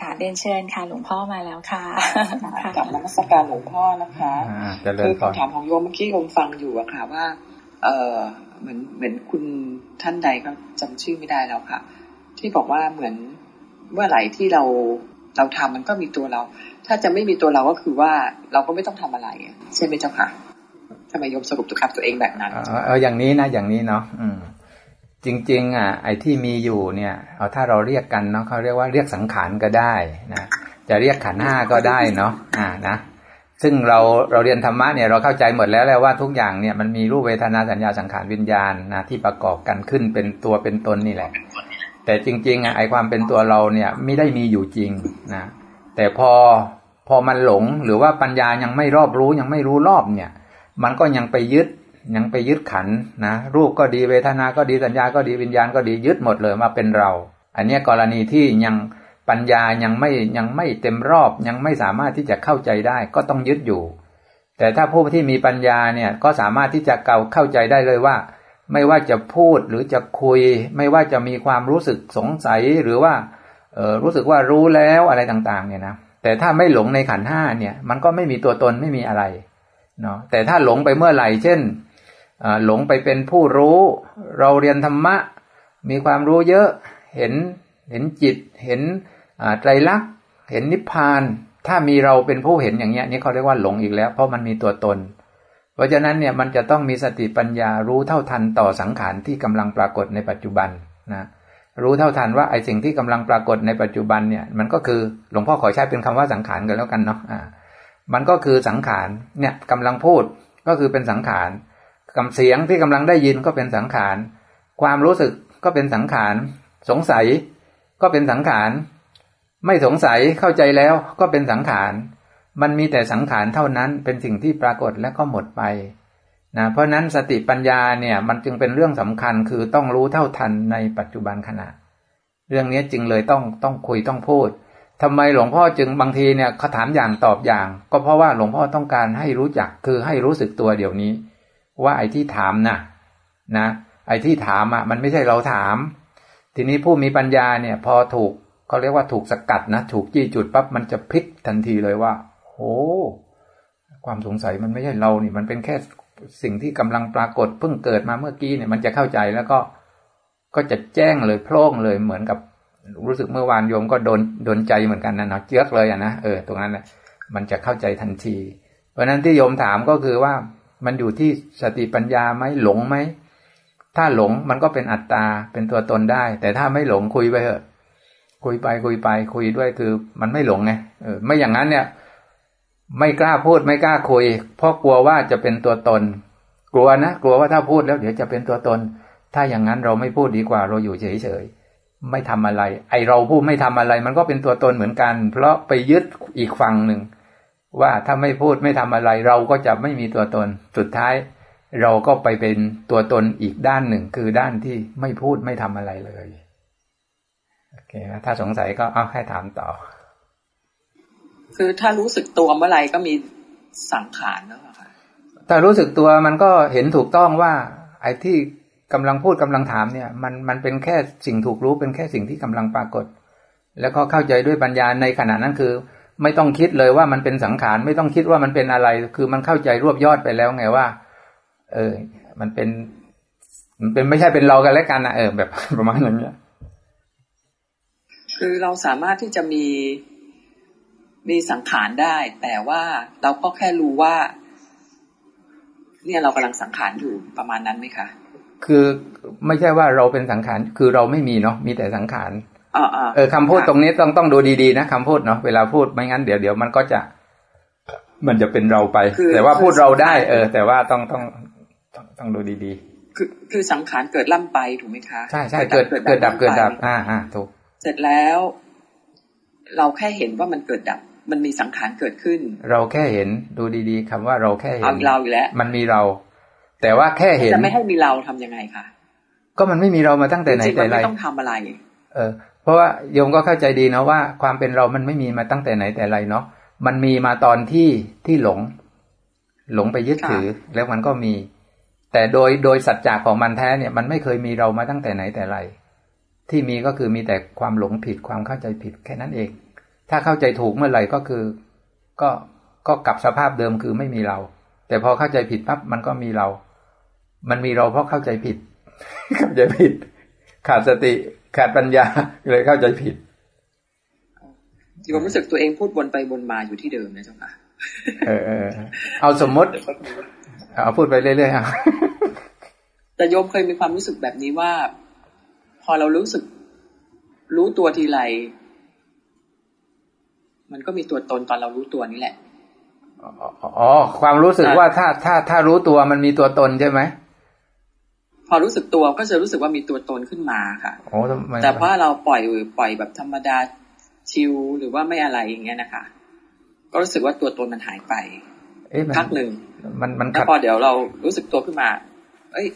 ค่ะเรียนเชิญค่ะ หลวงพ่อมาแล้วค่ะกลับนมัสการหลวงพ่อนะคะคือคำถามของโยมเมื่อกี้โยมฟังอยู่อะค่ะว่า เออเหมือนเหมือนคุณท่านใดก็จำชื่อไม่ได้แล้วค่ะ ที่บอกว่าเหมือนเมื่อไหร่ที่เราเราทำมันก็มีตัวเรา ถ้าจะไม่มีตัวเราก็คือว่าเราก็ไม่ต้องทำอะไรใช่ไหมเจ้าค่ะทำไมโยมสรุปตัวกับตัวเองแบบนั้นเอออย่างนี้นะอย่างนี้เนาะอืม จริง ๆ อะ ไอ้ที่มีอยู่เนี่ย เอาถ้าเราเรียกกันเนาะเขาเรียกว่าเรียกสังขารก็ได้นะจะเรียกขันห้าก็ได้เนาะอ่านะซึ่งเราเราเรียนธรรมะเนี่ยเราเข้าใจหมดแล้วแหละว่าทุกอย่างเนี่ยมันมีรูปเวทนาสัญญาสังขารวิญญาณนะที่ประกอบกันขึ้นเป็นตัวเป็นตนนี่แหละ แต่จริงๆอะไอความเป็นตัวเราเนี่ยไม่ได้มีอยู่จริงนะแต่พอพอมันหลงหรือว่าปัญญายังไม่รอบรู้ยังไม่รู้รอบเนี่ย มันก็ยังไปยึด ยังไปยึดขันนะรูปก็ดีเวทนาก็ดีสัญญาก็ดีวิญญาณก็ดียึดหมดเลยมาเป็นเรา อันนี้กรณีที่ยังปัญญายังไม่ยังไม่เต็มรอบยังไม่สามารถที่จะเข้าใจได้ก็ต้องยึดอยู่ แต่ถ้าผู้ที่มีปัญญาเนี่ยก็สามารถที่จะเก่าเข้าใจได้เลยว่า ไม่ว่าจะพูดหรือจะคุย ไม่ว่าจะมีความรู้สึกสงสัยหรือว่าเออรู้สึกว่ารู้แล้วอะไรต่างๆเนี่ยนะแต่ถ้าไม่หลงในขันห้าเนี่ย มันก็ไม่มีตัวตนไม่มีอะไรเนาะแต่ถ้าหลงไปเมื่อไหร่เช่น หลงไปเป็นผู้รู้ เราเรียนธรรมะ มีความรู้เยอะเห็นเห็นจิต เห็นไตรลักษณ์เห็นนิพพาน ถ้ามีเราเป็นผู้เห็นอย่างเงี้ยนี่เขาเรียกว่าหลงอีกแล้ว เพราะมันมีตัวตน เพราะฉะนั้นเนี่ยมันจะต้องมีสติปัญญารู้เท่าทันต่อสังขารที่กำลังปรากฏในปัจจุบันนะรู้เท่าทันว่าไอ้สิ่งที่กำลังปรากฏในปัจจุบันเนี่ยมันก็คือหลวงพ่อขอใช้เป็นคำว่าสังขารกันแล้วกันเนาะอ่ามันก็คือสังขารเนี่ยกำลังพูดก็คือเป็นสังขาร คำเสียงที่กำลังได้ยินก็เป็นสังขาร ความรู้สึกก็เป็นสังขาร สงสัยก็เป็นสังขาร ไม่สงสัยเข้าใจแล้วก็เป็นสังขาร มันมีแต่สังขารเท่านั้นเป็นสิ่งที่ปรากฏและก็หมดไปนะเพราะนั้นสติปัญญาเนี่ยมันจึงเป็นเรื่องสำคัญคือต้องรู้เท่าทันในปัจจุบันขณะ เรื่องนี้จึงเลยต้องต้องคุยต้องพูดทำไมหลวงพ่อจึงบางทีเนี่ยเขาถามอย่างตอบอย่าง ก็เพราะว่าหลวงพ่อต้องการให้รู้จักคือให้รู้สึกตัวเดี๋ยวนี้ ว่าไอ้ที่ถามนะนะ ไอ้ที่ถามอะ มันไม่ใช่เราถาม ทีนี้ผู้มีปัญญาเนี่ย พอถูกเขาเรียกว่าถูกสกัดนะถูกจี้จุดปั๊บมันจะพลิกทันทีเลยว่าโอ้ความสงสัยมันไม่ใช่เรานี่ มันเป็นแค่สิ่งที่กำลังปรากฏเพิ่งเกิดมาเมื่อกี้เนี่ย มันจะเข้าใจแล้วก็ก็จะแจ้งเลยโพร่งเลยเหมือนกับรู้สึกเมื่อวานโยมก็โดนโดนใจเหมือนกันนะเนาะเจือกเลยอะนะเออตรงนั้นแหละมันจะเข้าใจทันที เพราะนั้นที่โยมถามก็คือว่า มันอยู่ที่สติปัญญาไหมหลงไหม ถ้าหลงมันก็เป็นอัตตาเป็นตัวตนได้ แต่ถ้าไม่หลงคุยไปเถอะ คุยไปคุยไป คุยด้วยคือมันไม่หลงไงเออไม่อย่างนั้นเนี่ย ไม่กล้าพูดไม่กล้าคุย เพราะกลัวว่าจะเป็นตัวตน กลัวนะกลัวว่าถ้าพูดแล้วเดี๋ยวจะเป็นตัวตน ถ้าอย่างนั้นเราไม่พูดดีกว่าเราอยู่เฉยๆไม่ทำอะไร ไอเราพูดไม่ทำอะไร มันก็เป็นตัวตนเหมือนกัน เพราะไปยึดอีกฝั่งหนึ่ง ว่าถ้าไม่พูดไม่ทำอะไร เราก็จะไม่มีตัวตน สุดท้ายเราก็ไปเป็นตัวตนอีกด้านหนึ่ง คือด้านที่ไม่พูดไม่ทำอะไรเลยโอเคถ้าสงสัยก็เอาให้ถามต่อ คือถ้ารู้สึกตัวเมื่อไรก็มีสังขารแล้วค่ะถ้ารู้สึกตัวมันก็เห็นถูกต้องว่า ไอ้ที่กำลังพูดกำลังถามเนี่ย มันมันเป็นแค่สิ่งถูกรู้เป็นแค่สิ่งที่กำลังปรากฏ แล้วก็เข้าใจด้วยปัญญาในขณะนั้นคือ ไม่ต้องคิดเลยว่ามันเป็นสังขารไม่ต้องคิดว่ามันเป็นอะไร คือมันเข้าใจรวบยอดไปแล้วไงว่า เออ มันเป็น มันเป็นไม่ใช่เป็นเรากันแล้วกันนะเออแบบประมาณอย่างเนี้ย คือเราสามารถที่จะมีมีสังขารได้ แต่ว่าเราก็แค่รู้ว่า เนี่ยเรากำลังสังขารอยู่ประมาณนั้นไหมคะ คือไม่ใช่ว่าเราเป็นสังขาร คือเราไม่มีเนาะมีแต่สังขาร เออคำพูดตรงนี้ต้องต้องดูดีๆนะคำพูดเนาะเวลาพูดไม่งั้นเดี๋ยวเดี๋ยวมันก็จะ มันจะเป็นเราไป แต่ว่าพูดเราได้ เออ แต่ว่าต้องต้องต้องดูดีๆคือคือสังขารเกิดล่ำไปถูกไหมคะใช่ใช่เกิดเกิดดับเกิดดับ อ่าอ่าถูกเสร็จแล้ว เราแค่เห็นว่ามันเกิดดับ มันมีสังขารเกิดขึ้น เราแค่เห็นดูดีๆคำว่าเราแค่เห็นเราอยู่แล้วมันมีเรา แต่ว่าแค่เห็นจะไม่ให้มีเราทํำยังไงคะก็มันไม่มีเรามาตั้งแต่ไหนแต่ไรไม่ต้องทำอะไร เออ เพราะว่าโยมก็เข้าใจดีนะว่า ความเป็นเรามันไม่มีมาตั้งแต่ไหนแต่ไรเนาะมันมีมาตอนที่ที่หลง หลงไปยึดถือแล้วมันก็มี แต่โดยโดยสัจจะของมันแท้เนี่ยมันไม่เคยมีเรามาตั้งแต่ไหนแต่ไร ที่มีก็คือมีแต่ความหลงผิดความเข้าใจผิดแค่นั้นเอง ถ้าเข้าใจถูกเมื่อไหร่ก็คือก็ก็กลับสภาพเดิมคือไม่มีเรา แต่พอเข้าใจผิดปั๊บมันก็มีเรา มันมีเราเพราะเข้าใจผิด เข้าใจผิด ขาดสติ ขาดปัญญาเลยเข้าใจผิดที่ผมรู้สึกตัวเองพูดวนไปวนมาอยู่ที่เดิมนะเจ้าค่ะเออเอาสมมติเอาพูดไปเรื่อยๆครับแต่โยมเคยมีความรู้สึกแบบนี้ว่า พอเรารู้สึก รู้ตัวทีไร มันก็มีตัวตนตอนเรารู้ตัวนี่แหละอ๋อความรู้สึกว่าถ้าถ้าถ้ารู้ตัวมันมีตัวตนใช่ไหม พอรู้สึกตัวก็จะรู้สึกว่ามีตัวตนขึ้นมาค่ะโอ้แต่ว่าเราปล่อยปล่อยแบบธรรมดาชิลหรือว่าไม่อะไรอย่างเงี้ยนะคะ ก็รู้สึกว่าตัวตนมันหายไปพักหนึ่งมันมันแล้วพอเดี๋ยวเรารู้สึกตัวขึ้นมา เอ้ย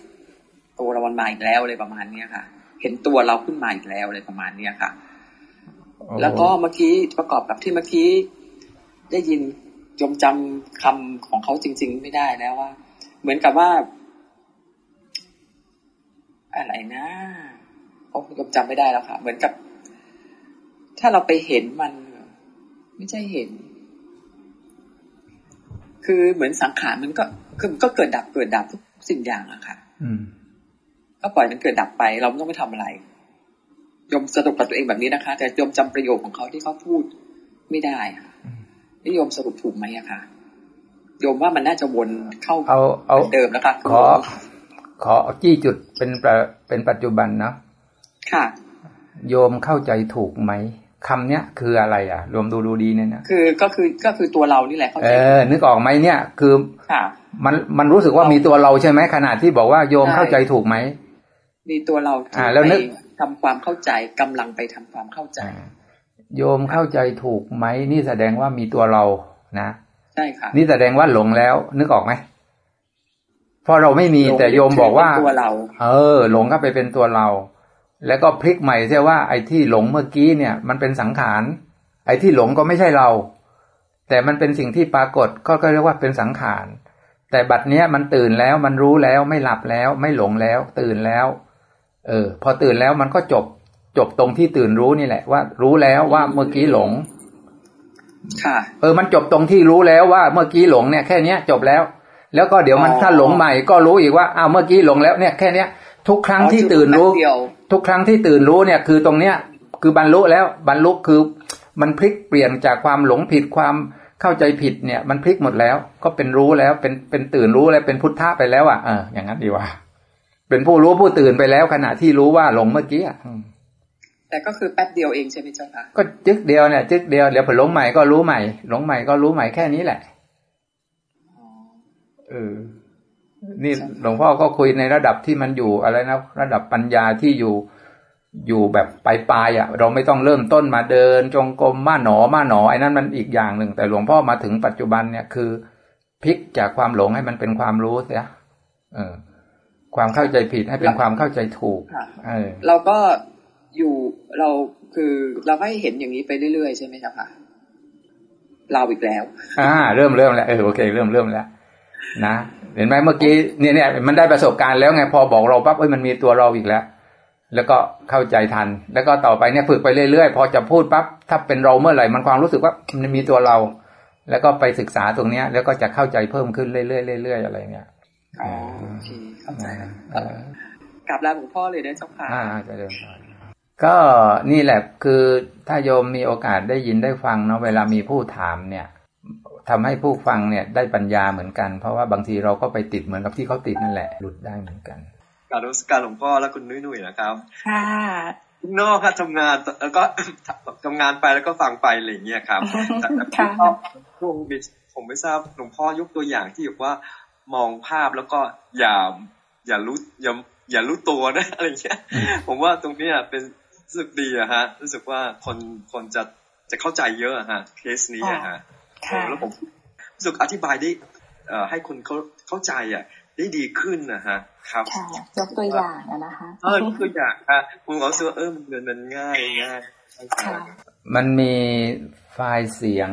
ตัวเรามันมาอีกแล้วอะไรประมาณเนี้ยค่ะ เห็นตัวเราขึ้นมาอีกแล้วอะไรประมาณเนี้ยค่ะ แล้วก็เมื่อกี้ประกอบกับที่เมื่อกี้ได้ยินยมจำคำของเขาจริง ๆ ไม่ได้แล้วว่า เหมือนกับว่า อะไรนะโอ้ยมจำไม่ได้แล้วค่ะ เหมือนกับ ถ้าเราไปเห็นมัน ไม่ใช่เห็น คือเหมือนสังขารมันก็คือก็เกิดดับเกิดดับทุกสิ่งอย่างอะค่ะก็ปล่อยมันเกิดดับไป เราไม่ต้องไปทำอะไรยมสรุปกับตัวเองแบบนี้นะคะ แต่ยมจำประโยคของเขาที่เขาพูดไม่ได้ค่ะนิยมสรุปถูกไหมอะคะโยมว่ามันน่าจะวนเข้าเอาเอาเดิมนะคะขอ ขอจี้จุดเป็นเป็นปัจจุบันเนาะค่ะ โยมเข้าใจถูกไหมคำเนี้ยคืออะไรอะ รวมดูดูดีเนี่ยนะคือก็คือก็คือตัวเรานี่แหละเออ นึกออกไหมเนี่ย คือค่ะมันมันรู้สึกว่ามีตัวเราใช่ไหมขณะที่บอกว่าโยมเข้าใจถูกไหมมีตัวเราอ่า แล้วนึกทำความเข้าใจกำลังไปทำความเข้าใจ โยมเข้าใจถูกไหมนี่แสดงว่ามีตัวเรานะใช่ค่ะนี่แสดงว่าหลงแล้ว นึกออกไหม พอเราไม่มีแต่โยมบอกว่าตัวเราเออ หลงก็ไปเป็นตัวเรา แล้วก็พลิกใหม่ใช่ว่าไอ้ที่หลงเมื่อกี้เนี่ย มันเป็นสังขาร ไอ้ที่หลงก็ไม่ใช่เรา แต่มันเป็นสิ่งที่ปรากฏก็เรียกว่าเป็นสังขารแต่บัดเนี้ยมันตื่นแล้วมันรู้แล้วไม่หลับแล้วไม่หลงแล้ว ตื่นแล้ว เออ พอตื่นแล้วมันก็จบจบตรงที่ตื่นรู้นี่แหละว่า รู้แล้วว่าเมื่อกี้หลงค่ะ เออ มันจบตรงที่รู้แล้วว่าเมื่อกี้หลงเนี่ยแค่เนี้ยจบแล้ว แล้วก็เดี๋ยวมันถ้าหลงใหม่ก็รู้อีกว่าอ้าวเมื่อกี้หลงแล้วเนี่ยแค่เนี้ยทุกครั้งที่ตื่นรู้ ทุกครั้งที่ตื่นรู้เนี่ยคือตรงเนี้ยคือบรรลุแล้วบรรลุคือมันพลิกเปลี่ยนจากความหลงผิดความเข้าใจผิดเนี่ย มันพลิกหมดแล้ว ก็เป็นรู้แล้วเป็นเป็นตื่นรู้แล้วเป็นพุทธะไปแล้วอะเอออย่างนั้นดีว่า เป็นผู้รู้ผู้ตื่นไปแล้วขณะที่รู้ว่าหลงเมื่อกี้อะแต่ก็คือแป๊บเดียวเองใช่ไหมเจ้าคะก็จึกเดียวเนี่ยจึกเดียวเดี๋ยวพอหลงใหม่ก็รู้ใหม่หลงใหม่ก็รู้ใหม่แค่นี้แหละ เออ นี่หลวงพ่อก็คุยในระดับที่มันอยู่อะไรนะระดับปัญญาที่อยู่อยู่แบบปลายๆอะ เราไม่ต้องเริ่มต้นมาเดิน จงกรมมาหนอมาหนอไอ้นั้นมันอีกอย่างหนึ่ง แต่หลวงพ่อมาถึงปัจจุบันเนี่ยคือพลิกจากความหลงให้มันเป็นความรู้เสียเออ ความเข้าใจผิดให้เป็นความเข้าใจถูกเออเราก็อยู่เราคือเราก็ให้เห็นอย่างนี้ไปเรื่อยๆใช่ไหมครับค่ะเราอีกแล้ว อ่า เริ่มเริ่มแล้วเออโอเค เริ่มเริ่มแล้ว นะเห็นไหมเมื่อกี้เนี่ยเนี่ยมันได้ประสบการณ์แล้วไงพอบอกเราปั๊บเอ้ยมันมีตัวเราอีกแล้ว แล้วก็เข้าใจทัน แล้วก็ต่อไปเนี่ยฝึกไปเรื่อยๆ พอจะพูดปั๊บถ้าเป็นเราเมื่อไหร่มันความรู้สึกว่ามันมีตัวเรา แล้วก็ไปศึกษาตรงเนี้ย แล้วก็จะเข้าใจเพิ่มขึ้นเรื่อยๆเรื่อยๆอะไรเนี่ยอ๋อโอเคเข้าใจกลับลาหลวงพ่อเลยนะเจ้าค่ะอ่าจะเดินก็นี่แหละคือถ้าโยมมีโอกาสได้ยินได้ฟังเนาะเวลามีผู้ถามเนี่ย ทำให้ผู้ฟังเนี่ยได้ปัญญาเหมือนกัน เพราะว่าบางทีเราก็ไปติดเหมือนกับที่เขาติดนั่นแหละหลุดได้เหมือนกันการรู้การหลวงพ่อและคุณนุ้ยนุ้ยนะครับค่ะนอกครับทำงานแล้วก็ทำงานไปแล้วก็ฟังไปอะไรอย่างเงี้ยครับค่ะช่วงผมไม่ทราบหลวงพ่อยกตัวอย่างที่บอกว่ามองภาพแล้วก็อย่าอย่ารู้อย่าอย่ารู้ตัวนะอะไรเงี้ยผมว่าตรงนี้เป็นรู้สึกดีอะฮะ รู้สึกว่าคนคนจะจะเข้าใจเยอะอะฮะเคสนี้อะฮะ แล้วผมรู้สึกอธิบายได้ให้คนเขาเข้าใจอะ ได้ดีขึ้นนะฮะ ครับยกตัวอย่างนะคะเออยกตัวอย่างครับผมรู้สึกว่าเออมันมันง่ายง่ายมันมีไฟล์เสียง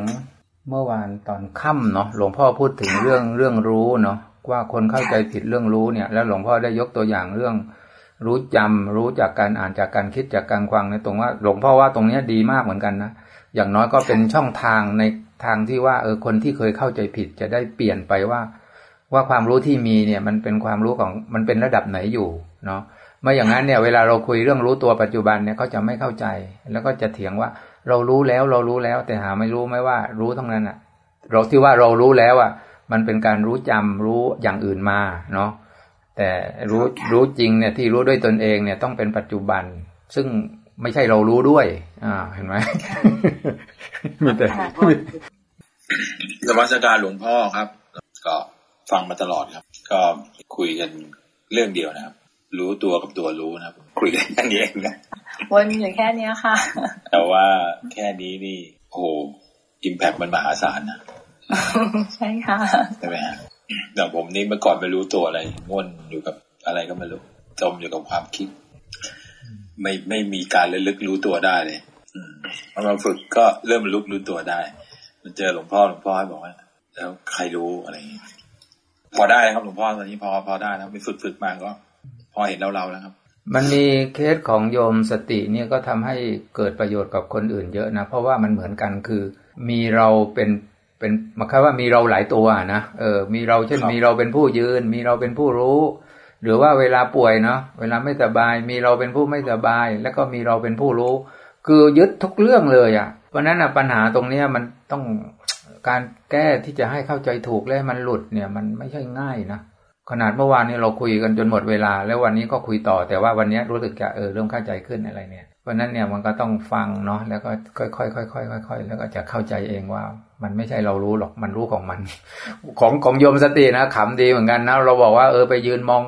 เมื่อวานตอนค่ำเนาะหลวงพ่อพูดถึงเรื่องเรื่องรู้เนาะว่าคนเข้าใจผิดเรื่องรู้เนี่ย แล้วหลวงพ่อได้ยกตัวอย่างเรื่อง รู้จำรู้จากการอ่านจากการคิดจากการฟังในตรงว่า หลวงพ่อว่าตรงเนี้ยดีมากเหมือนกันนะอย่างน้อยก็เป็นช่องทางใน ทางที่ว่าเออคนที่เคยเข้าใจผิดจะได้เปลี่ยนไปว่า ว่าความรู้ที่มีเนี่ยมันเป็นความรู้ของมันเป็นระดับไหนอยู่เนาะไม่อย่างนั้นเนี่ยเวลาเราคุยเรื่องรู้ตัวปัจจุบันเนี่ยเขาจะไม่เข้าใจ แล้วก็จะเถียงว่าเรารู้แล้วเรารู้แล้ว แต่หาไม่รู้ไม่ว่ารู้ทั้งนั้นอะ เราที่ว่าเรารู้แล้วอะ มันเป็นการรู้จำรู้อย่างอื่นมาเนาะแต่รู้รู้จริงเนี่ยที่รู้ด้วยตนเองเนี่ยต้องเป็นปัจจุบัน ซึ่ง ไม่ใช่เรารู้ด้วย อ่า เห็นไหมมีแต่สมัสการหลวงพ่อครับ ก็ฟังมาตลอดครับ ก็คุยกันเรื่องเดียวนะครับ รู้ตัวกับตัวรู้นะครับ คุยกันแค่นี้เองนะวนอยู่แค่นี้ค่ะ แต่ว่าแค่นี้นี่โอ้อิมแพคมันมหาศาลนะใช่ค่ะใช่ไหมฮะแต่ผมนี่เมื่อก่อนไม่รู้ตัวอะไรง่วนอยู่กับอะไรก็ไม่รู้จมอยู่กับความคิด ไม่ไม่มีการระลึกรู้ตัวได้เลยพอมาฝึกก็เริ่มรู้รู้ตัวได้ มันเจอหลวงพ่อหลวงพ่อให้บอกว่า แล้วใครรู้อะไรอย่างนี้พอได้ครับหลวงพ่อตอนนี้พอพอได้แล้วไปฝึกฝึกมาก็ พอเห็นเราเราแล้วครับ มันมีเคสของโยมสติเนี่ยก็ทำให้เกิดประโยชน์กับคนอื่นเยอะนะ เพราะว่ามันเหมือนกันคือ มีเราเป็นเป็นมาคว่ามีเราหลายตัวนะเออมีเราเช่นมีเราเป็นผู้ยืน มีเราเป็นผู้รู้ หรือว่าเวลาป่วยเนาะเวลาไม่สบายมีเราเป็นผู้ไม่สบาย แล้วก็มีเราเป็นผู้รู้ คือยึดทุกเรื่องเลยอะ่ะ เพราะนั้นอะปัญหาตรงเนี้ยมันต้องการแก้ที่จะให้เข้าใจถูกและมันหลุดเนี่ย มันไม่ใช่ง่ายนะขนาดเมื่อวานนี้เราคุยกันจนหมดเวลา แล้ววันนี้ก็คุยต่อ แต่ว่าวันนี้รู้สึกจะเออเริ่มเข้าใจขึ้นอะไรเนี่ยเพราะนั้นเนี่ยมันก็ต้องฟังเนาะแล้วก็ค่อยๆค่อยๆค่อยๆแล้วก็จะเข้าใจเองว่า มันไม่ใช่เรารู้หรอกมันรู้ของมัน ของของโยมสตินะขำดีเหมือนกันนะเราบอกว่าเออไปยืนมอง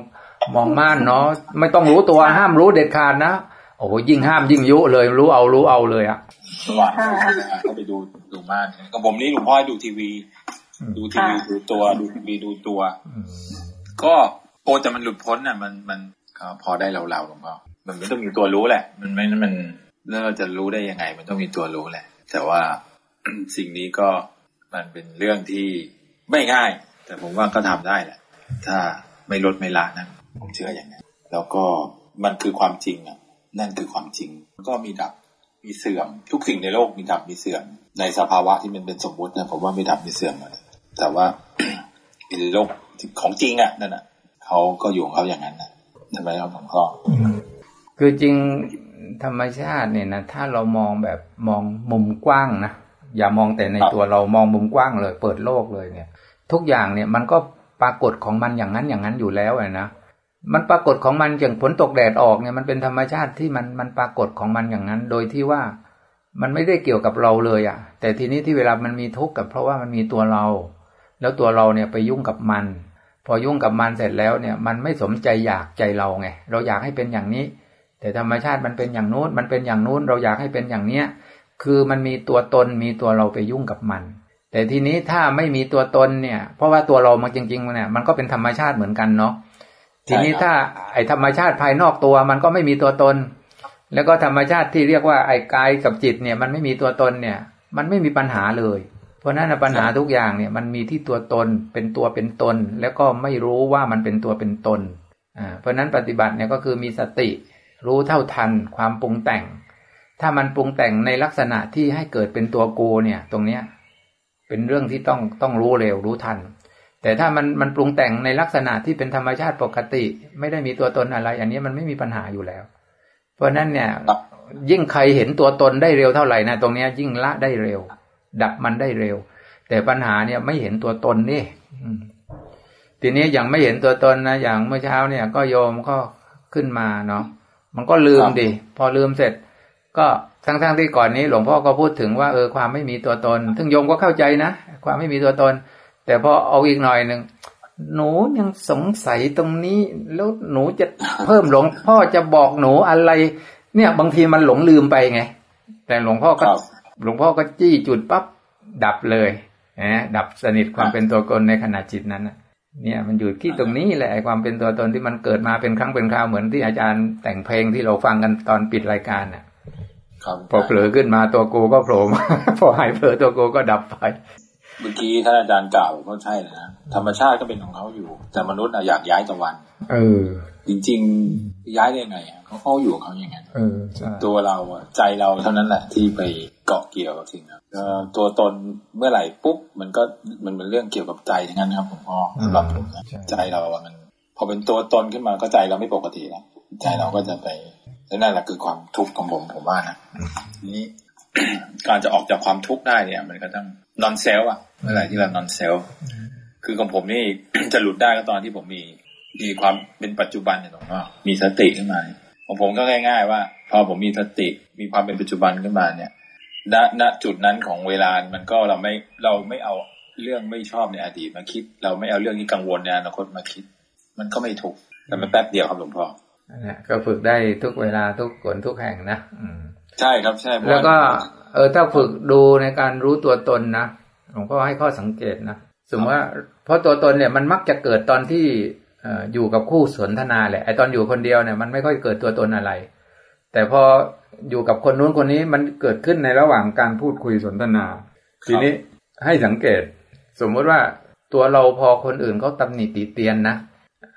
มองม่านเนาะไม่ต้องรู้ตัวห้ามรู้เด็ดขาดนะโอ้ยิ่งห้ามยิ่งยุเลยรู้เอารู้เอาเลยอะว่างก็ไปดูดูม่านกับผมนี่หลวงพ่อดูทีวี ดูทีวีดูตัวดูทีวีดูตัว ก็โอ้แต่มันหลุดพ้นอะ มันมันพอได้เราเราหลวงพ่อมันไม่ต้องมีตัวรู้แหละ มันไม่มันแล้วเราจะรู้ได้ยังไง มันต้องมีตัวรู้แหละ แต่ว่าสิ่งนี้ก็มันเป็นเรื่องที่ไม่ง่าย แต่ผมว่าก็ทำได้แหละ ถ้าไม่ลดไม่ละนะ ผมเชื่ออย่างนั้นแล้วก็มันคือความจริงอะ นั่นคือความจริง ก็มีดับมีเสื่อม ทุกสิ่งในโลกมีดับมีเสื่อม ในสภาวะที่มันเป็นสมมุตินะผมว่ามีดับมีเสื่อมหมดแต่ว่าในโลกของจริงอะนั่นอะเขาก็อยู่ของเขาอย่างนั้นนะทำไมเราหลวงพ่อคือจริงธรรมชาติเนี่ยนะถ้าเรามองแบบมองมุมกว้างนะอย่ามองแต่ในตัวเรามองมุมกว้างเลย เปิดโลกเลยเนี่ย ทุกอย่างเนี่ยมันก็ปรากฏของมันอย่างนั้นอย่างนั้นอยู่แล้วนะ มันปรากฏของมันอย่างฝนตกแดดออกเนี่ยมันเป็นธรรมชาติที่มันมันปรากฏของมันอย่างนั้น โดยที่ว่ามันไม่ได้เกี่ยวกับเราเลยอะ่ะ แต่ทีนี้ที่เวลามันมีทุกข์กับเพราะว่ามันมีตัวเรา แล้วตัวเราเนี่ยไปยุ่งกับมัน พอยุ่งกับมันเสร็จแล้วเนี่ย มันไม่สมใจอยากใจเราไงเราอยากให้เป็นอย่างนี้ แต่ธรรมชาติมันเป็นอย่างนู้นมันเป็นอย่างนู้นเราอยากให้เป็นอย่างเนี้ยคือมันมีตัวตนมีตัวเราไปยุ่งกับมัน แต่ทีนี้ถ้าไม่มีตัวตนเนี่ย เพราะว่าตัวเรามันจริงๆเนี่ยมันก็เป็นธรรมชาติเหมือนกันเนาะ ทีนี้ถ้าไอธรรมชาติภายนอกตัวมันก็ไม่มีตัวตน แล้วก็ธรรมชาติที่เรียกว่าไอกายกับจิตเนี่ย มันไม่มีตัวตนเนี่ย มันไม่มีปัญหาเลย เพราะนั้นปัญหาทุกอย่างเนี่ย มันมีที่ตัวตนเป็นตัวเป็นตน แล้วก็ไม่รู้ว่ามันเป็นตัวเป็นตนอ่าเพราะนั้นปฏิบัติเนี่ยก็คือมีสติ รู้เท่าทันความปรุงแต่ง ถ้ามันปรุงแต่งในลักษณะที่ให้เกิดเป็นตัวกูเนี่ย ตรงเนี้ย เป็นเรื่องที่ต้องต้องรู้เร็วรู้ทัน แต่ถ้ามันมันปรุงแต่งในลักษณะที่เป็นธรรมชาติปกติ ไม่ได้มีตัวตนอะไร อันนี้มันไม่มีปัญหาอยู่แล้ว เพราะนั้นเนี่ย ยิ่งใครเห็นตัวตนได้เร็วเท่าไหร่นะตรงเนี้ยยิ่งละได้เร็ว ดับมันได้เร็ว แต่ปัญหาเนี่ยไม่เห็นตัวตนนี่ทีนี้อย่างไม่เห็นตัวตนนะอย่างเมื่อเช้าเนี่ย ก็โยมก็ขึ้นมาเนาะมันก็ลืมดิพอลืมเสร็จ ก็ทั้งๆทที่ก่อนนี้ หลวงพ่อก็พูดถึงว่าเออความไม่มีตัวตน ซึ่งโยมก็เข้าใจนะความไม่มีตัวตน แต่พอเอาอีกหน่อยหนึ่งหนูยังสงสัยตรงนี้ แล้วหนูจะเพิ่มหลวงพ่อจะบอกหนูอะไร เนี่ย บางทีมันหลงลืมไปไง แต่หลวงพ่อก็หลวงพ่อก็จี้จุดปั๊บดับเลยนะดับสนิทความเป็นตัวตนในขณะจิตนั้นนะเนี่ย มันอยู่ที่ตรงนี้แหละความเป็นตัวตนที่มันเกิดมาเป็นครั้งเป็นคราวเหมือนที่อาจารย์แต่งเพลงที่เราฟังกันตอนปิดรายการน่ะพอเผลอขึ้นมาตัวกูก็โผล่มาพอหายเผลอตัวกูก็ดับไป เมื่อกี้ท่านอาจารย์กล่าวก็ใช่นะธรรมชาติก็เป็นของเขาอยู่ แต่มนุษย์อยากย้ายตะวัน เออ จริง ๆ ย้ายได้ไงเขาเขาอยู่เขาอย่างนั้นตัวเราใจเราเท่านั้นแหละที่ไปเกาะเกี่ยวกับสิ่งนั้นตัวตนเมื่อไหร่ปุ๊บมันก็มันเป็นเรื่องเกี่ยวกับใจทั้งนั้นครับผมพ่อสำหรับผมใจเราอะมัน พอเป็นตัวตนขึ้นมาก็ใจเราไม่ปกติแล้วใจเราก็จะไปนั่นแหละคือความทุกข์ของผมผมว่านะนี้ การจะออกจากความทุกข์ได้เนี่ย มันก็ต้องนอนเซลอะเมื่อไหร่ที่เรานอนเซลคือของผมนี่จะหลุดได้ก็ตอนที่ผมมีมีความเป็นปัจจุบันเนี่ยหลวงพ่อมีสติขึ้นมาของผมก็ง่าย ๆ ว่า พอผมมีสติมีความเป็นปัจจุบันขึ้นมาเนี่ยณณจุดนั้นของเวลา มันก็เราไม่เราไม่เอาเรื่องไม่ชอบในอดีตมาคิด เราไม่เอาเรื่องที่กังวลในอนาคตมาคิด มันก็ไม่ถูกแต่มันแป๊บเดียวครับหลวงพ่อนี่ก็ฝึกได้ทุกเวลาทุกคนทุกแห่งนะอืม ใช่ครับใช่แล้วก็ เออถ้าฝึกดูในการรู้ตัวตนนะหลวงพ่อให้ข้อสังเกตนะสมมติว่า เพราะตัวตนเนี่ยมันมักจะเกิดตอนที่อยู่กับคู่สนทนาแหละไอตอนอยู่คนเดียวเนี่ยมันไม่ค่อยเกิดตัวตนอะไร แต่พออยู่กับคนนู้นคนนี้มันเกิดขึ้นในระหว่างการพูดคุยสนทนา ทีนี้ให้สังเกต สมมติว่าตัวเราพอคนอื่นเขาตำหนิติเตียนนะ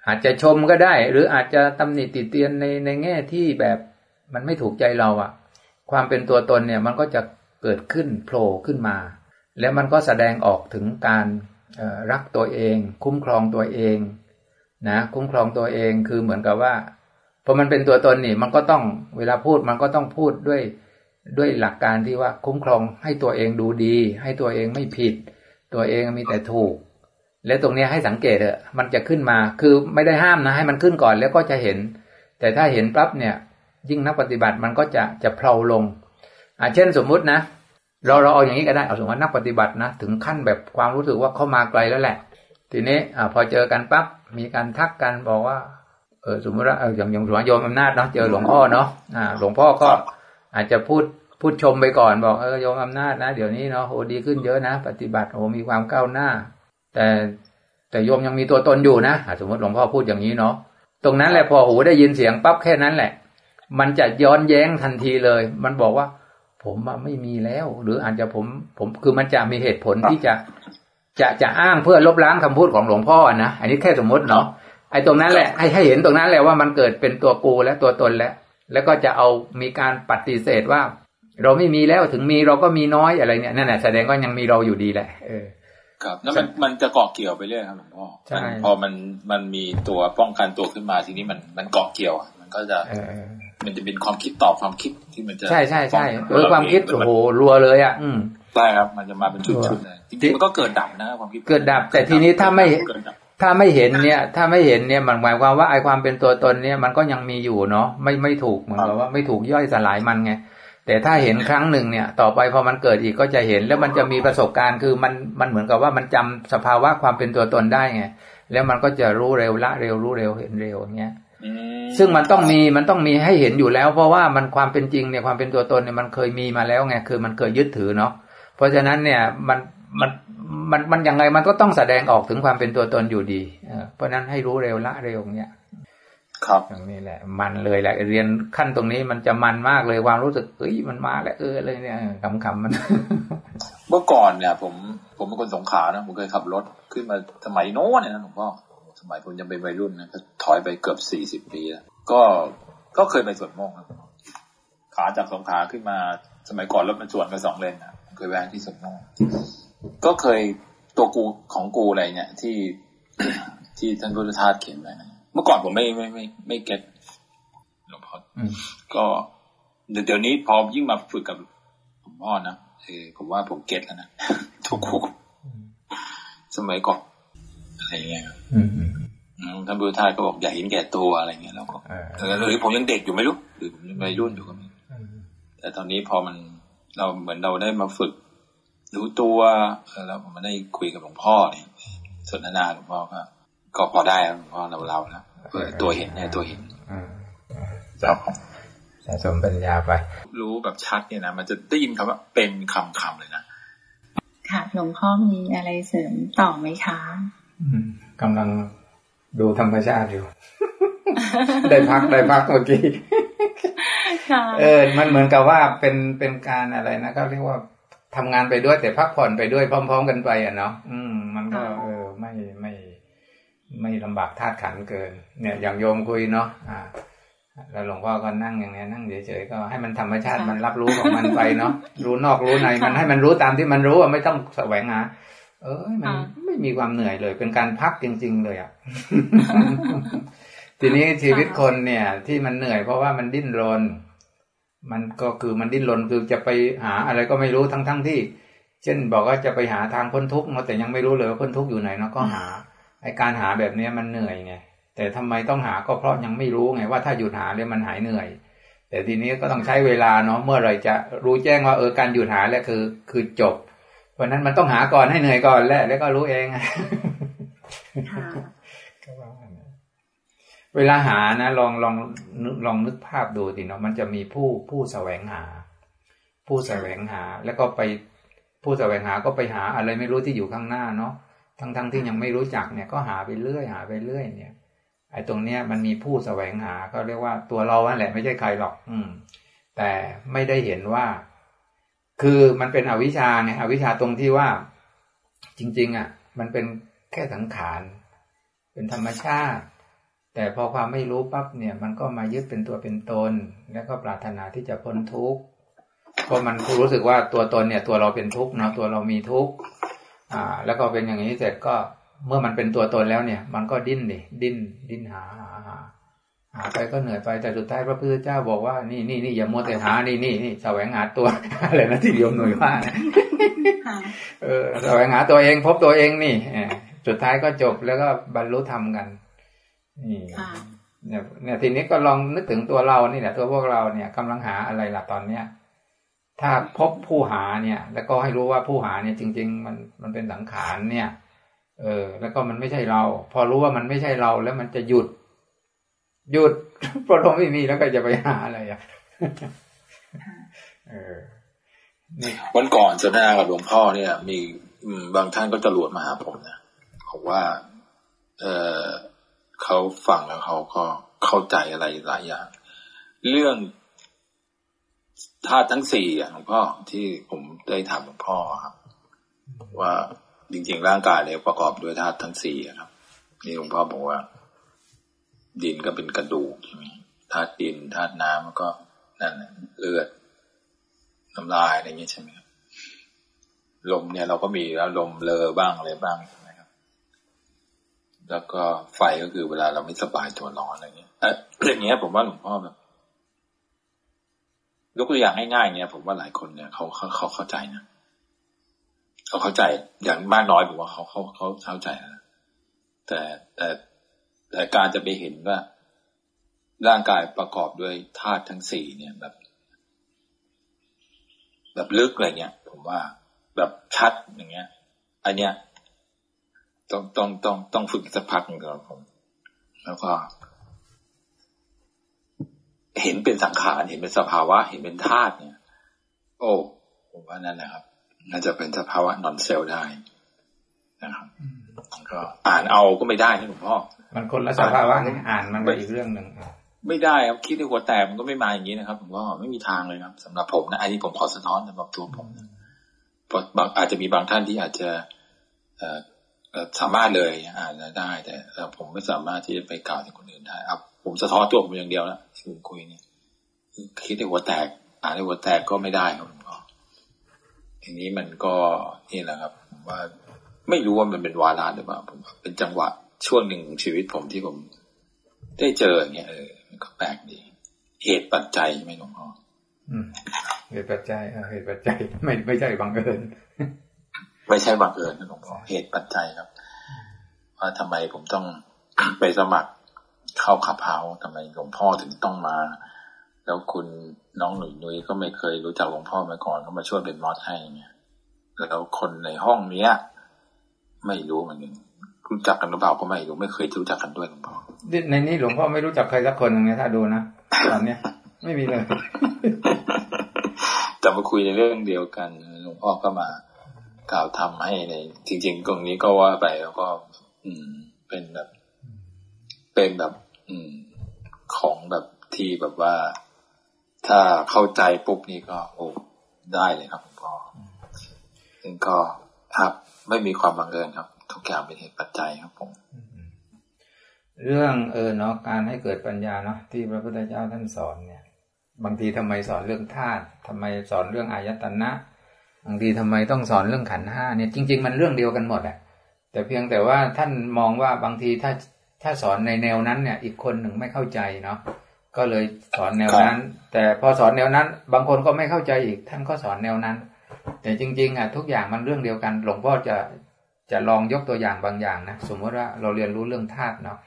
อาจจะชมก็ได้ หรืออาจจะตำหนิติเตียนในในแง่ที่แบบมันไม่ถูกใจเราอะ ความเป็นตัวตนเนี่ยมันก็จะเกิดขึ้นโผล่ขึ้นมา แล้วมันก็แสดงออกถึงการรักตัวเอง คุ้มครองตัวเองนะคุ้มครองตัวเองคือเหมือนกับว่าพอมันเป็นตัวตนนี่มันก็ต้องเวลาพูดมันก็ต้องพูดด้วยด้วยหลักการที่ว่าคุ้มครองให้ตัวเองดูดี ให้ตัวเองไม่ผิด ตัวเองมีแต่ถูก และตรงนี้ให้สังเกตเถอะมันจะขึ้นมาคือไม่ได้ห้ามนะให้มันขึ้นก่อนแล้วก็จะเห็น แต่ถ้าเห็นปั๊บเนี่ย ยิ่งนักปฏิบัติมันก็จะจะเพลาลงอ่าเช่นสมมุตินะเราเราเอาอย่างนี้ก็ได้เอาสมมตินักปฏิบัตินะถึงขั้นแบบความรู้สึกว่าเข้ามาไกลแล้วแหละ ทีนี้อ่าพอเจอกันปั๊บมีการทักกันบอกว่าเออสมมติว่าเอออย่างอย่างหลวงโยมอำนาจเนาะเจอหลวงพ่อเนาะอ่าหลวงพ่อก็อาจจะพูดพูดชมไปก่อนบอกเออโยมอำนาจนะเดี๋ยวนี้เนาะโหดีขึ้นเยอะนะ ปฏิบัติโหมีความก้าวหน้า แต่แต่โยมยังมีตัวตนอยู่นะสมมติหลวงพ่อพูดอย่างนี้เนาะตรงนั้นแหละพอหูได้ยินเสียงปั๊บแค่นั้นแหละ มันจะย้อนแย้งทันทีเลย มันบอกว่า ผมไม่มีแล้ว หรืออาจจะผม ผมคือมันจะมีเหตุผลที่จะจะจะอ้างเพื่อลบล้างคำพูดของหลวงพ่อนะอันนี้แค่สมมติเนาะไอ้ตรงนั้นแหละให้ให้เห็นตรงนั้นแหละว่ามันเกิดเป็นตัวกูและตัวตนแล้ว แล้วก็จะเอามีการปฏิเสธว่า เราไม่มีแล้วถึงมีเราก็มีน้อยอะไรเนี่ยนั่นแหละแสดงว่ายังมีเราอยู่ดีแหละ เออ ครับแล้วมันมันจะเกาะเกี่ยวไปเรื่อยครับหลวงพ่อพอมันมันมีตัวป้องกันตัวขึ้นมาทีนี้มันมันเกาะเกี่ยวมันก็จะ มันจะเป็นความคิดตอบความคิดที่มันจะใช่ใช่ใช่เออความคิดโอ้โหรัวเลยอะ อืมใช่ครับมันจะมาเป็นชุดๆเลยจริงๆมันก็เกิดดับนะความคิดเกิดดับ แต่ทีนี้ถ้าไม่ถ้าไม่เห็นเนี่ย ถ้าไม่เห็นเนี่ยมันหมายความว่าไอ้ความเป็นตัวตนเนี่ยมันก็ยังมีอยู่เนาะไม่ไม่ถูกเหมือนกับว่าไม่ถูกย่อยสลายมันไงแต่ถ้าเห็นครั้งหนึ่งเนี่ย ต่อไปพอมันเกิดอีกก็จะเห็นแล้วมันจะมีประสบการณ์คือมันมันเหมือนกับว่ามันจำสภาวะความเป็นตัวตนได้ไงแล้วมันก็จะรู้เร็วละเร็วรู้เร็วเห็นเร็วอย่างเงี้ย ซึ่งมันต้องมีมันต้องมีให้เห็นอยู่แล้ว เพราะว่ามันความเป็นจริงเนี่ยความเป็นตัวตนเนี่ยมันเคยมีมาแล้วไงคือมันเคยยึดถือเนาะเพราะฉะนั้นเนี่ยมันมันมันมันยังไงมันก็ต้องแสดงออกถึงความเป็นตัวตนอยู่ดีเพราะนั้นให้รู้เร็วละเร็วเนี่ยครับอย่างนี้แหละ มันเลยแหละ เรียนขั้นตรงนี้มันจะมันมากเลยความรู้สึกเอ้ยมันมาแล้วเออเลยเนี่ยขำๆมัน เมื่อก่อนเนี่ย ผมผมเป็นคนสงขานะผมเคยขับรถขึ้นมาสมัยโน้นเนี่ยนะหลวงพ่อสมัยผมยังเป็นวัยรุ่นนะก็ ถอยไปเกือบสี่สิบปีแล้วก็ก็เคยไปสวนโมกครับขาจากสงขาขึ้นมาสมัยก่อนรถมันสวนกันสองเลนนะเคยแวะที่สวนโมกก็เคยตัวกูของกูอะไรเนี่ย ที่ที่ท่านพุทธทาสเขียนไว้เมื่อก่อนผมไม่ไม่ไม่ไม่เก็ตหลวงพ่อก็เดี๋ยวนี้พอยิ่งมาฝึกกับหลวงพ่อนะเออผมว่าผมเก็ตแล้วนะทุกคู่สมัยก่อนอะไรเงี้ย ท่านพุทธทาก็บอกอย่าเห็นแก่ตัวอะไรเงี้ยแล้วก็หรือผมยังเด็กอยู่ไม่รู้หรือผมยังวัยรุ่นอยู่ก็ไม่แต่ตอนนี้พอมันเราเหมือนเราได้มาฝึก รู้ตัวแล้วผมมาได้คุยกับหลวงพ่อเนี่ยสนทนาหลวงพ่อก็ก็พอได้หลวงพ่อเราเราแล้วตัวเห็นเนี่ยตัวเห็นครับสะสมปัญญาไป รู้แบบชัดเนี่ยนะมันจะได้ยินคำว่าเป็นคำคำเลยนะค่ะหลวงพ่อมีอะไรเสริมต่อไหมคะกำลัง ดูธรรมชาติอยู่ ได้พักได้พักเมื่อกี้เออ มันเหมือนกับว่าเป็นเป็นการอะไรนะก็เรียกว่าทำงานไปด้วยแต่พักผ่อนไปด้วยพร้อม ๆ กันไปอะเนาะอืม มันก็ เออ ไม่ไม่ ไม่ลำบากธาตุขันเกิน เนี่ยอย่างโยมคุยเนาะอ่า แล้วหลวงพ่อก็นั่งอย่างนี้นั่งเฉยๆก็ให้มันธรรมชาติมันรับรู้ของมันไปเนาะรู้นอกรู้ในมันให้มันรู้ตามที่มันรู้อะไม่ต้องแสวงหา เออมันไม่มีความเหนื่อยเลย เป็นการพักจริง ๆ เลยอะทีนี้ชีวิตคนเนี่ย ที่มันเหนื่อยเพราะว่ามันดิ้นรน มันก็คือมันดิ้นรนคือจะไปหาอะไรก็ไม่รู้ทั้งๆทที่ เช่นบอกว่าจะไปหาทางพ้นทุกข์แต่ยังไม่รู้เลยว่าพ้นทุกข์อยู่ไหนเนาะก็หาไอการหาแบบนี้มันเหนื่อยไงแต่ทำไมต้องหาก็เพราะยังไม่รู้ไงว่าถ้าหยุดหาเนี่ยมันหายเหนื่อย แต่ทีนี้ก็ต้องใช้เวลาเนาะเมื่อไรจะรู้แจ้งว่าเออการหยุดหาแล้วคือ คือจบ เพราะนั้นมันต้องหาก่อนให้เหนื่อยก่อนแล้วแล้วก็รู้เองเวลาหานะลองลองลองนึกภาพดูสิเนาะมันจะมีผู้ผู้แสวงหา ผู้แสวงหา แล้วก็ไปผู้แสวงหาก็ไปหาอะไรไม่รู้ที่อยู่ข้างหน้าเนาะทั้งทั้งที่ยังไม่รู้จักเนี่ยก็หาไปเรื่อยหาไปเรื่อยเนี่ยไอ้ตรงเนี้ยมันมีผู้แสวงหาก็เรียกว่าตัวเราแหละไม่ใช่ใครหรอก อืม แต่ไม่ได้เห็นว่า คือมันเป็นอวิชชาไงอวิชชาตรงที่ว่าจริง ๆ อะ มันเป็นแค่สังขารเป็นธรรมชาติ แต่พอความไม่รู้ปั๊บเนี่ย มันก็มายึดเป็นตัวเป็นตน แล้วก็ปรารถนาที่จะพ้นทุกข์เพราะมันรู้สึกว่าตัวตนเนี่ย ตัวเราเป็นทุกข์เนาะตัวเรามีทุกข์อ่า แล้วก็เป็นอย่างนี้เสร็จก็เมื่อมันเป็นตัวตนแล้วเนี่ย มันก็ดิ้นดิดิ้น ดิ้นหาหาหา หาไปก็เหนื่อยไปแต่สุดท้ายพระพุทธเจ้าบอกว่านี่นี่นี่อย่ามัวแต่หานี่นี่นี่แสวงหาตัวอะไรนะที่โยมหน่วยว่าเออแสวงหาตัวเองพบตัวเองนี่สุดท้ายก็จบแล้วก็บรรลุธรรมกันนี่เนี่ยเนี่ยทีนี้ก็ลองนึกถึงตัวเรานี่แหละตัวพวกเราเนี่ยกำลังหาอะไรล่ะตอนเนี้ยถ้าพบผู้หาเนี่ย แล้วก็ให้รู้ว่าผู้หาเนี่ย จริง ๆ มันมันเป็นสังขารเนี่ย เออ แล้วก็มันไม่ใช่เรา พอรู้ว่ามันไม่ใช่เราแล้วมันจะหยุด หยุดเพราะเราไม่มีแล้วก็จะไปหาอะไรอะเออวันก่อนจะนากับหลวงพ่อเนี่ย มีบางท่านก็จะรวดมาหาผมนะบอกว่า เออเขาฟังแล้วเขาก็เข้าใจอะไรหลายอย่าง เรื่องธาตุทั้งสี่อะหลวงพ่อที่ผมได้ถามหลวงพ่อครับ ว่าจริงๆร่างกายเนี่ยประกอบด้วยธาตุทั้งสี่ครับนี่หลวงพ่อบอกว่า ดินก็เป็นกระดูกใช่ไหมธาตุดินธาตุน้ำก็นั่นเลือดน้ำลายอะไรอย่างนี้ใช่ไหมครับลมเนี่ยเราก็มีแล้วลมเลอบ้างอะไรบ้างนะครับ แล้วก็ไฟก็คือเวลาเราไม่สบายตัวร้อนอะไรเงี้ยเอออย่างเงี้ย ผมว่าหลวงพ่อแบบยกตัวอย่างง่ายๆเนี่ยผมว่าหลายคนเนี่ยเขาเขาเขาเข้าใจนะเขาเข้าใจอย่างมากน้อยผมว่าเขาเขาเขาเข้าใจนะแต่แต่ แต่การจะไปเห็นว่าร่างกายประกอบด้วยธาตุทั้งสี่เนี่ยแบบ แบบลึกอะไรเงี้ย ผมว่าแบบชัดอย่างเงี้ย อันเนี้ยต้องต้องต้องต้องฝึกสักพักหนึ่งก่อนผม แล้วก็ เห็นเป็นสังขารเห็นเป็นสภาวะ เห็นเป็นธาตุเนี่ย โอ้ผมว่านั่นแหละครับ น่าจะเป็นสภาวะนอนเซลได้นะครับก็อ่านเอาก็ไม่ได้นะหลวงพ่อ มันคนละสภาวะอ่านมันก็อีกเรื่องหนึ่งไม่ได้ครับคิดในหัวแตกมันก็ไม่มาอย่างนี้นะครับ ผมว่าไม่มีทางเลยครับสำหรับผมนะอันนี้ผมขอสะท้อนสำหรับตัวผมเพราะบางอาจจะมีบางท่านที่อาจจะเอสามารถเลยอ่านได้ แต่ผมไม่สามารถที่จะไปกล่าวถึงคนอื่นได้ครับผมสะท้อนตัวผมอย่างเดียวแล้วที่ผมคุยนี่คิดในหัวแตก อ่านในหัวแตกก็ไม่ได้ครับทีนี้มันก็นี่แหละครับว่าไม่รู้ว่ามันเป็นวาระหรือเปล่าผมเป็นจังหวะ ช่วงหนึ่งชีวิตผมที่ผมได้เจออย่างเงี้ยเออมันก็แปลกดี เหตุปัจจัยใช่ไหมหลวงพ่อเหตุปัจจัยเหตุปัจจัยไม่ไม่ใช่บังเอิญไม่ใช่บังเอิญนะหลวงพ่อเหตุปัจจัยครับว่าทำไมผมต้องไปสมัครเข้าขับเฮาทำไมหลวงพ่อถึงต้องมา แล้วคุณน้องหนุ่ยนุ้ยก็ไม่เคยรู้จักหลวงพ่อมาก่อนก็มาช่วยเป็นมอสให้เนี่ยแล้วคนในห้องเนี้ย ไม่รู้เหมือนกัน รู้จักกันหรือเปล่าก็ไม่รู้ไม่เคยรู้จักกันด้วยหลวงพ่อในนี้หลวงพ่อไม่รู้จักใครสักคนนึงนะถ้าดูนะตอนเนี้ยไม่มีเลยแต่มาคุยในเรื่องเดียวกันหลวงพ่อก็มากล่าวทำให้ในจริงๆตรงนี้ก็ว่าไปแล้วก็ อืม เป็นแบบ เป็นแบบ อืม ของแบบที่แบบว่า ถ้าเข้าใจปุ๊บนี่ก็ โอ้ได้เลยครับหลวงพ่อซึ่งก็ครับไม่มีความบังเอิญครับ ทุกอย่างเป็นเหตุปัจจัยครับผมเรื่องเออเนาะการให้เกิดปัญญาเนาะที่พระพุทธเจ้าท่านสอนเนี่ย บางทีทำไมสอนเรื่องธาตุทำไมสอนเรื่องอายตนะ บางทีทำไมต้องสอนเรื่องขันห้าเนี่ยจริง ๆ มันเรื่องเดียวกันหมดอะแต่เพียงแต่ว่าท่านมองว่าบางทีถ้าถ้าสอนในแนวนั้นเนี่ย อีกคนหนึ่งไม่เข้าใจเนาะก็เลยสอนแนวนั้น แต่พอสอนแนวนั้น บางคนก็ไม่เข้าใจอีก ท่านก็สอนแนวนั้น แต่จริง ๆอะทุกอย่างมันเรื่องเดียวกัน หลวงพ่อจะ จะลองยกตัวอย่างบางอย่างนะสมมติว่าเราเรียนรู้เรื่องธาตุเนาะ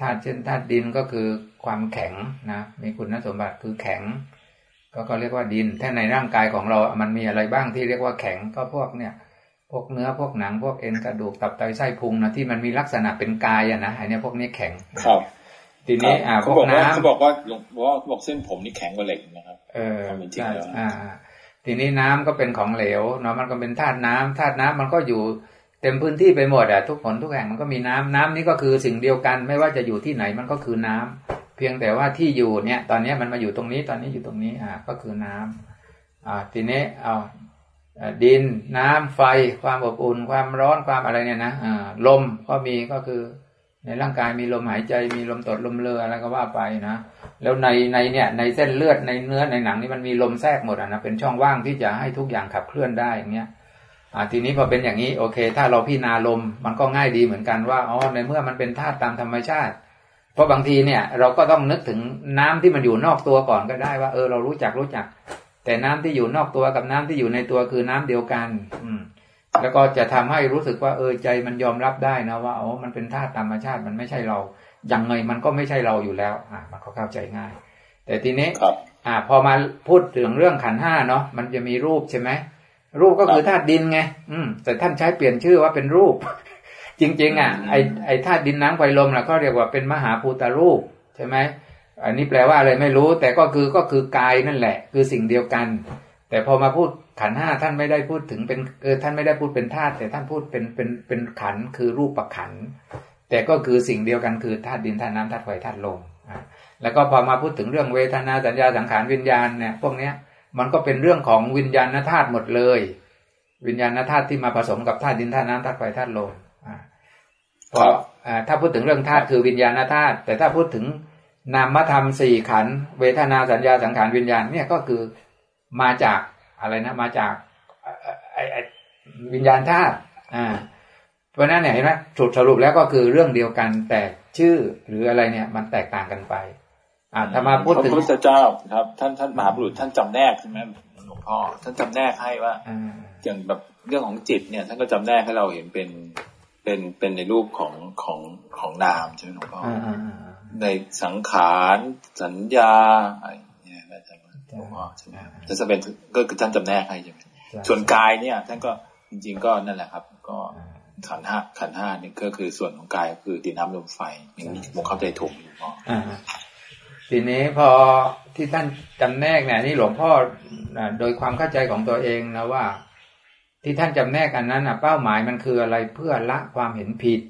ธาตุเช่นธาตุดินก็คือความแข็งนะมีคุณสมบัติคือแข็ง ก็ก็เรียกว่าดิน ถ้าในร่างกายของเรา มันมีอะไรบ้างที่เรียกว่าแข็งก็พวกเนี่ยพวกเนื้อพวกหนังพวกเอ็นกระดูกตับไตไส้พุงนะที่มันมีลักษณะเป็นกายอะนะอันนี้พวกนี้แข็งครับทีนี้อ่าเขาบอกว่าเขาบอกว่าหลวงพ่อเขาบอกเส้นผมนี่แข็งกว่าเหล็กนะครับ เออใช่อ่า ทีนี้น้ำก็เป็นของเหลวเนาะมันก็เป็นธาตุน้ำธาตุน้ำมันก็อยู่ เต็มพื้นที่ไปหมดอะทุกผลทุกแห่งมันก็มีน้ำน้ำนี่ก็คือสิ่งเดียวกัน ไม่ว่าจะอยู่ที่ไหนมันก็คือน้ำเพียงแต่ว่าที่อยู่เนี่ย ตอนนี้มันมาอยู่ตรงนี้ตอนนี้อยู่ตรงนี้อ่าก็คือน้ำอ่าทีนี้เอาดินน้ำไฟ ความอบอุ่น ความร้อนความอะไรเนี่ยนะอ่าลมก็มีก็คือในร่างกายมีลมหายใจมีลมตดลมเลออะไรก็ว่าไปนะแล้วในในเนี่ยในเส้นเลือดในเนื้อในหนังนี่มันมีลมแทรกหมดอะนะเป็นช่องว่างที่จะให้ทุกอย่างขับเคลื่อนได้อย่างเงี้ย ทีนี้พอเป็นอย่างนี้โอเค ถ้าเราพิจารณาลมมันก็ง่ายดีเหมือนกันว่าอ๋อในเมื่อมันเป็นธาตุตามธรรมชาติ เพราะบางทีเนี่ย เราก็ต้องนึกถึงน้ำที่มันอยู่นอกตัวก่อนก็ได้ว่าเออเรารู้จักรู้จัก แต่น้ำที่อยู่นอกตัวกับน้ำที่อยู่ในตัวคือน้ำเดียวกัน อืมแล้วก็จะทำให้รู้สึกว่าเออใจมันยอมรับได้นะว่าอ๋อมันเป็นธาตุธรรมชาติมันไม่ใช่เรายังไงมันก็ไม่ใช่เราอยู่แล้ว อ่า มันก็เข้าใจง่าย แต่ทีนี้อ่า พอมาพูดถึงเรื่องขันห้าเนาะมันจะมีรูปใช่ไหม รูปก็คือธาตุดินไง อืม แต่ท่านใช้เปลี่ยนชื่อว่าเป็นรูป จริง ๆ อะ ไอไอธาตุดินน้ำไฟลมนะก็เรียกว่าเป็นมหาภูตารูปใช่ไหมอันนี้แปลว่าอะไรไม่รู้ แต่ก็คือก็คือกายนั่นแหละ คือสิ่งเดียวกัน แต่พอมาพูดขันห้าท่านไม่ได้พูดถึงเป็นเออท่านไม่ได้พูดเป็นธาตุแต่ท่านพูดเป็นเป็นเป็นขันคือรูปประขันแต่ก็คือสิ่งเดียวกันคือธาตุดินธาตุน้ำธาตุไฟธาตุลมอ่าแล้วก็พอมาพูดถึงเรื่องเวทนาสัญญาสังขารวิญญาณเนี่ยพวกเนี้ย มันก็เป็นเรื่องของวิญญาณธาตุหมดเลย วิญญาณธาตุที่มาผสมกับธาตุดินธาตุน้ำธาตุไฟธาตุลมเพราะถ้าพูดถึงเรื่องธาตุคือวิญญาณธาตุแต่ถ้าพูดถึงนามธรรมสี่ขันเวทนาสัญญาสังขารวิญญาณเนี่ยก็คือมาจากอะไรนะ มาจากวิญญาณธาตุอ่าเพราะนั้นเนี่ยเห็นไหมสุดสรุปแล้วก็คือเรื่องเดียวกันแต่ชื่อหรืออะไรเนี่ย มันแตกต่างกันไป อ่าถ้ามาพูดถึงพระพุทธเจ้าครับ ท่านท่านมหาบุรุษท่านจำแนกใช่ไหมหลวงพ่อท่านจำแนกให้ว่าอย่างแบบเรื่องของจิตเนี่ย ท่านก็จำแนกให้เราเห็นเป็นเป็นเป็นในรูปของของของนามใช่ไหมหลวงพ่อในสังขารสัญญาอะไรเนี่ยอาจารย์หลวงพ่อใช่ไหมจะเป็นก็คือท่านจำแนกให้ใช่ไหมส่วนกายเนี่ย ท่านก็จริง ๆ ก็นั่นแหละครับ ก็ขันห้าขันห้านี่ก็คือส่วนของกายคือดินน้ำลมไฟอย่างนี้ผมเข้าใจถูกหลวงพ่อ ทีนี้พอที่ท่านจำแนกเนี่ยนี่หลวงพ่อโดยความเข้าใจของตัวเองนะว่า ที่ท่านจำแนกอันนั้นเป้าหมายมันคืออะไรเพื่อละความเห็นผิด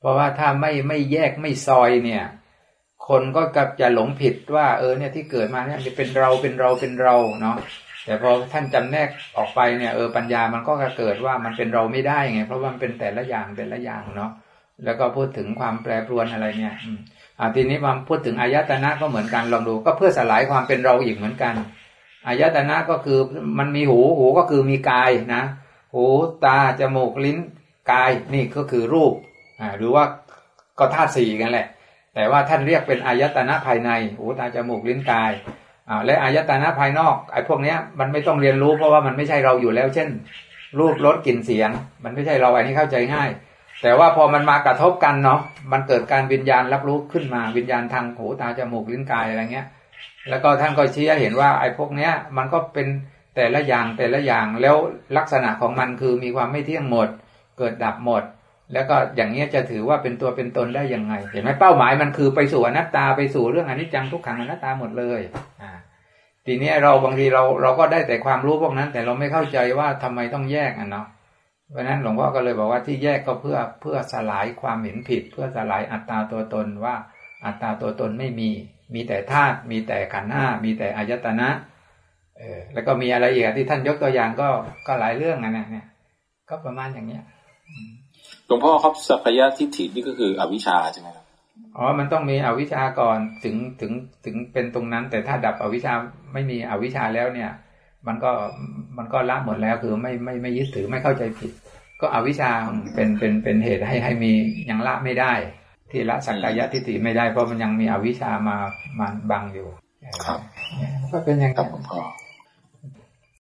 เพราะว่าถ้าไม่ไม่แยกไม่ซอยเนี่ย คนก็กับจะหลงผิดว่า เออเนี่ยที่เกิดมาเนี่ยจะเป็นเราเป็นเราเป็นเราเนาะแต่พอท่านจำแนกออกไปเนี่ยเออปัญญามันก็เกิดว่ามันเป็นเราไม่ได้ไงเพราะว่ามันเป็นแต่ละอย่างแต่ละอย่างเนาะแล้วก็พูดถึงความแปรปรวนอะไรเนี่ย อ่าทีนี้มาพูดถึงอายตนะก็เหมือนกันลองดู ก็เพื่อสลายความเป็นเราอีกเหมือนกันอายตนะก็คือมันมีหูหูก็คือมีกายนะ หูตาจมูกลิ้นกายนี่ก็คือรูปอ่าหรือว่าก็ธาตุสี่กันแหละ แต่ว่าท่านเรียกเป็นอายตนะภายในหูตาจมูกลิ้นกายอ่าและอายตนะภายนอกไอ้พวกเนี้ยมันไม่ต้องเรียนรู้เพราะว่ามันไม่ใช่เราอยู่แล้ว เช่น รูปรสกลิ่นเสียง มันไม่ใช่เราอันนี้เข้าใจง่าย แต่ว่าพอมันมากระทบกันเนาะมันเกิดการวิญญาณรับรู้ขึ้นมาวิญญาณทางหูตาจมูกลิ้นกายอะไรเงี้ย แล้วก็ท่านก็ชี้ให้เห็นว่าไอ้พวกเนี้ย มันก็เป็นแต่ละอย่างแต่ละอย่างแล้วลักษณะของมันคือมีความไม่เที่ยงหมด เกิดดับหมด แล้วก็อย่างเนี้ยจะถือว่าเป็นตัวเป็นตนได้ยังไง เห็นไหมเป้าหมายมันคือไปสู่อนัตตาไปสู่เรื่องอนิจจังทุกขังอนัตตาหมดเลยอ่าทีนี้เราบางทีเราเราก็ได้แต่ความรู้พวกนั้น แต่เราไม่เข้าใจว่าทำไมต้องแยกอะเนาะ เพราะนั้นหลวงพ่อก็เลยบอกว่าที่แยกก็เพื่อเพื่อสลายความเห็นผิด เพื่อสลายอัตตาตัวตนว่าอัตตาตัวตนไม่มี มีแต่ธาตุมีแต่ขันธ์ห้ามีแต่อายตนะเออแล้วก็มีอะไรอีกที่ท่านยกตัวอย่างก็ก็หลายเรื่องนะเนี่ย ก็ประมาณอย่างเนี้ยหลวงพ่อครับสัพยะทิฏฐินี่ก็คืออวิชชาใช่ไหมครับอ๋อ มันต้องมีอวิชาก่อนถึงถึงถึงเป็นตรงนั้น แต่ถ้าดับอวิชาไม่มีอวิชาแล้วเนี่ย มันก็มันก็ละหมดแล้วคือไม่ไม่ไม่ยึดถือไม่เข้าใจผิด ก็อวิชาเป็นเป็นเป็นเหตุให้ให้มียังละไม่ได้ ที่ละสักกายทิฏฐิไม่ได้เพราะมันยังมีอวิชามามาบังอยู่ครับก็เป็นอย่างนั้น